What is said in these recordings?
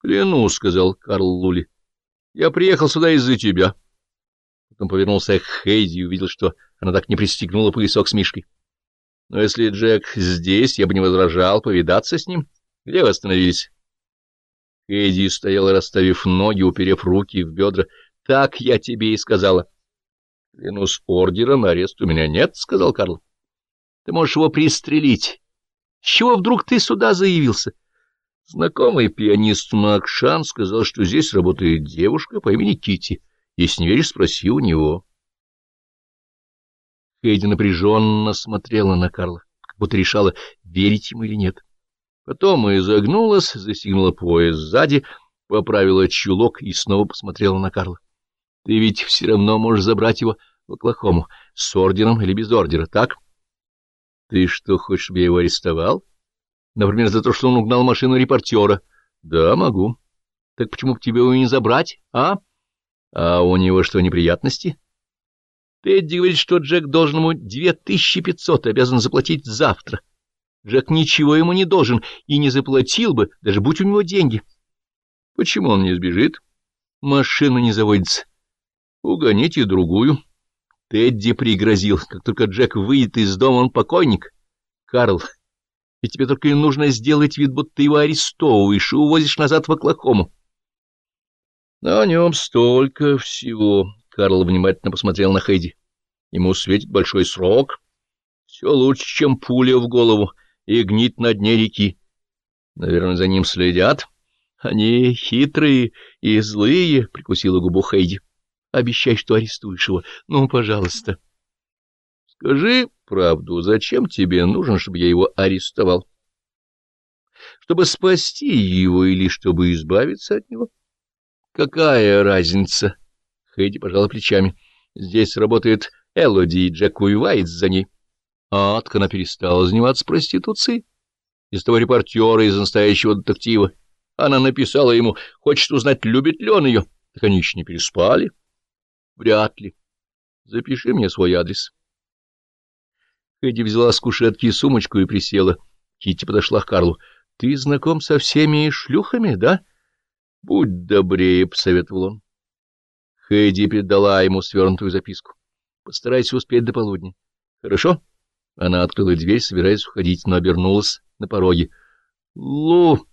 — Клянусь, — сказал Карл Лули. — Я приехал сюда из-за тебя. Потом повернулся к Хейди и увидел, что она так не пристегнула поясок с Мишкой. Но если Джек здесь, я бы не возражал повидаться с ним. Где вы остановились? Хейди стояла, расставив ноги, уперев руки в бедра. — Так я тебе и сказала. — Клянусь ордером, арест у меня нет, — сказал Карл. — Ты можешь его пристрелить. С чего вдруг ты сюда заявился? Знакомый пианист Макшан сказал, что здесь работает девушка по имени Кити. Если не веришь, спроси у него. Хейди напряженно смотрела на Карла, как будто решала, верить ему или нет. Потом изогнулась, застегнула пояс сзади, поправила чулок и снова посмотрела на Карла. — Ты ведь все равно можешь забрать его в Оклахому, с ордером или без ордера, так? — Ты что, хочешь, чтобы я его арестовал? Например, за то, что он угнал машину репортера. — Да, могу. — Так почему бы тебе его не забрать, а? — А у него что, неприятности? — Тедди говорит, что Джек должен ему две тысячи пятьсот, обязан заплатить завтра. Джек ничего ему не должен и не заплатил бы, даже будь у него деньги. — Почему он не сбежит? — Машина не заводится. — Угоните другую. Тедди пригрозил. Как только Джек выйдет из дома, он покойник. Карл, и тебе только и нужно сделать вид, будто ты его арестовываешь и увозишь назад в Оклахому. — На нем столько всего. Карл внимательно посмотрел на Хэйди. Ему светит большой срок. Все лучше, чем пуля в голову и гнить на дне реки. Наверное, за ним следят. Они хитрые и злые, — прикусила губу Хейди. Обещай, что арестуешь его. Ну, пожалуйста. Скажи правду, зачем тебе нужно, чтобы я его арестовал? Чтобы спасти его или чтобы избавиться от него? Какая разница? Хэйди пожала плечами. Здесь работает Элоди, и Джек воевает за ней. А Атка она перестала заниматься проституцией. Из того репортера, из настоящего детектива. Она написала ему, хочет узнать, любит ли он ее. Так они еще не переспали. Вряд ли. Запиши мне свой адрес. Хэдди взяла с кушетки сумочку и присела. Китти подошла к Карлу. — Ты знаком со всеми шлюхами, да? — Будь добрее, — посоветовал он. Хэдди передала ему свернутую записку. — Постарайся успеть до полудня. — Хорошо? Она открыла дверь, собираясь уходить, но обернулась на пороге. — Лу...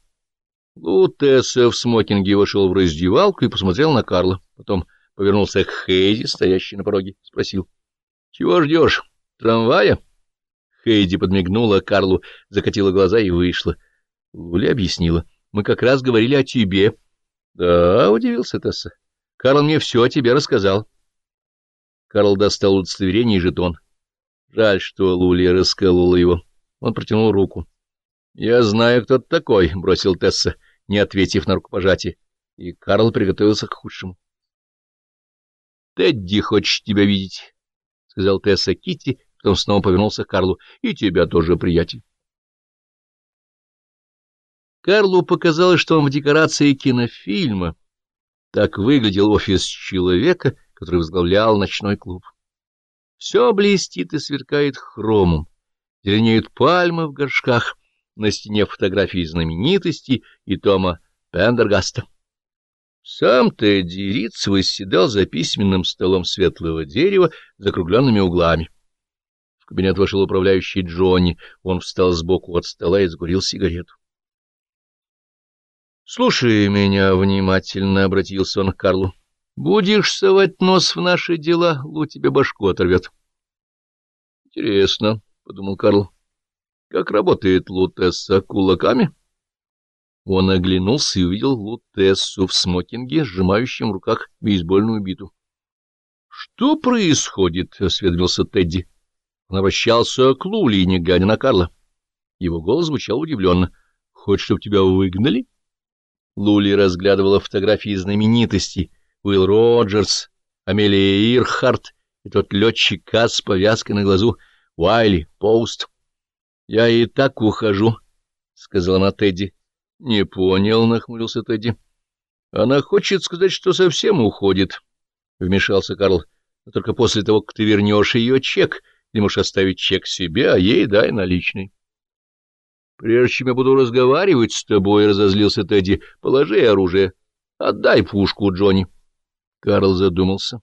Лу Тесса в смокинге вошел в раздевалку и посмотрел на Карла. Потом повернулся к Хейди, стоящей на пороге, спросил. — Чего ждешь? Трамвая? — Хейди подмигнула Карлу, закатила глаза и вышла. Луля объяснила. — Мы как раз говорили о тебе. — Да, — удивился Тесса. — Карл мне все о тебе рассказал. Карл достал удостоверение и жетон. Жаль, что Лулия расколола его. Он протянул руку. — Я знаю, кто ты такой, — бросил Тесса, не ответив на рукопожатие. И Карл приготовился к худшему. — Тедди хочет тебя видеть, — сказал Тесса Китти, Потом снова повернулся к Карлу. — И тебя тоже, приятель. Карлу показалось, что он в декорации кинофильма. Так выглядел офис человека, который возглавлял ночной клуб. Все блестит и сверкает хромом. Зеленеют пальмы в горшках, на стене фотографии знаменитостей и Тома Пендергаста. Сам Тедди Риц восседал за письменным столом светлого дерева с закругленными углами кабинет вошел управляющий Джонни. Он встал сбоку от стола и закурил сигарету. — Слушай меня внимательно, — обратился он к Карлу. — Будешь совать нос в наши дела, Лу тебе башку оторвет. — Интересно, — подумал Карл. — Как работает Лутесса кулаками? Он оглянулся и увидел Лутессу в смокинге, сжимающем в руках бейсбольную биту. — Что происходит? — осведомился Тедди. Он обращался к Лули, не глядя на Карла. Его голос звучал удивленно. — Хочешь, чтобы тебя выгнали? Лули разглядывала фотографии знаменитостей. Уилл Роджерс, Амелия Ирхарт и тот летчик Касс с повязкой на глазу Уайли Поуст. — Я и так ухожу, — сказала она Тедди. — Не понял, — нахмурился Тедди. — Она хочет сказать, что совсем уходит, — вмешался Карл. — только после того, как ты вернешь ее чек — ты можешь оставить чек себе, а ей дай наличный. — Прежде чем я буду разговаривать с тобой, — разозлился Тедди, — положи оружие. Отдай пушку, Джонни. Карл задумался.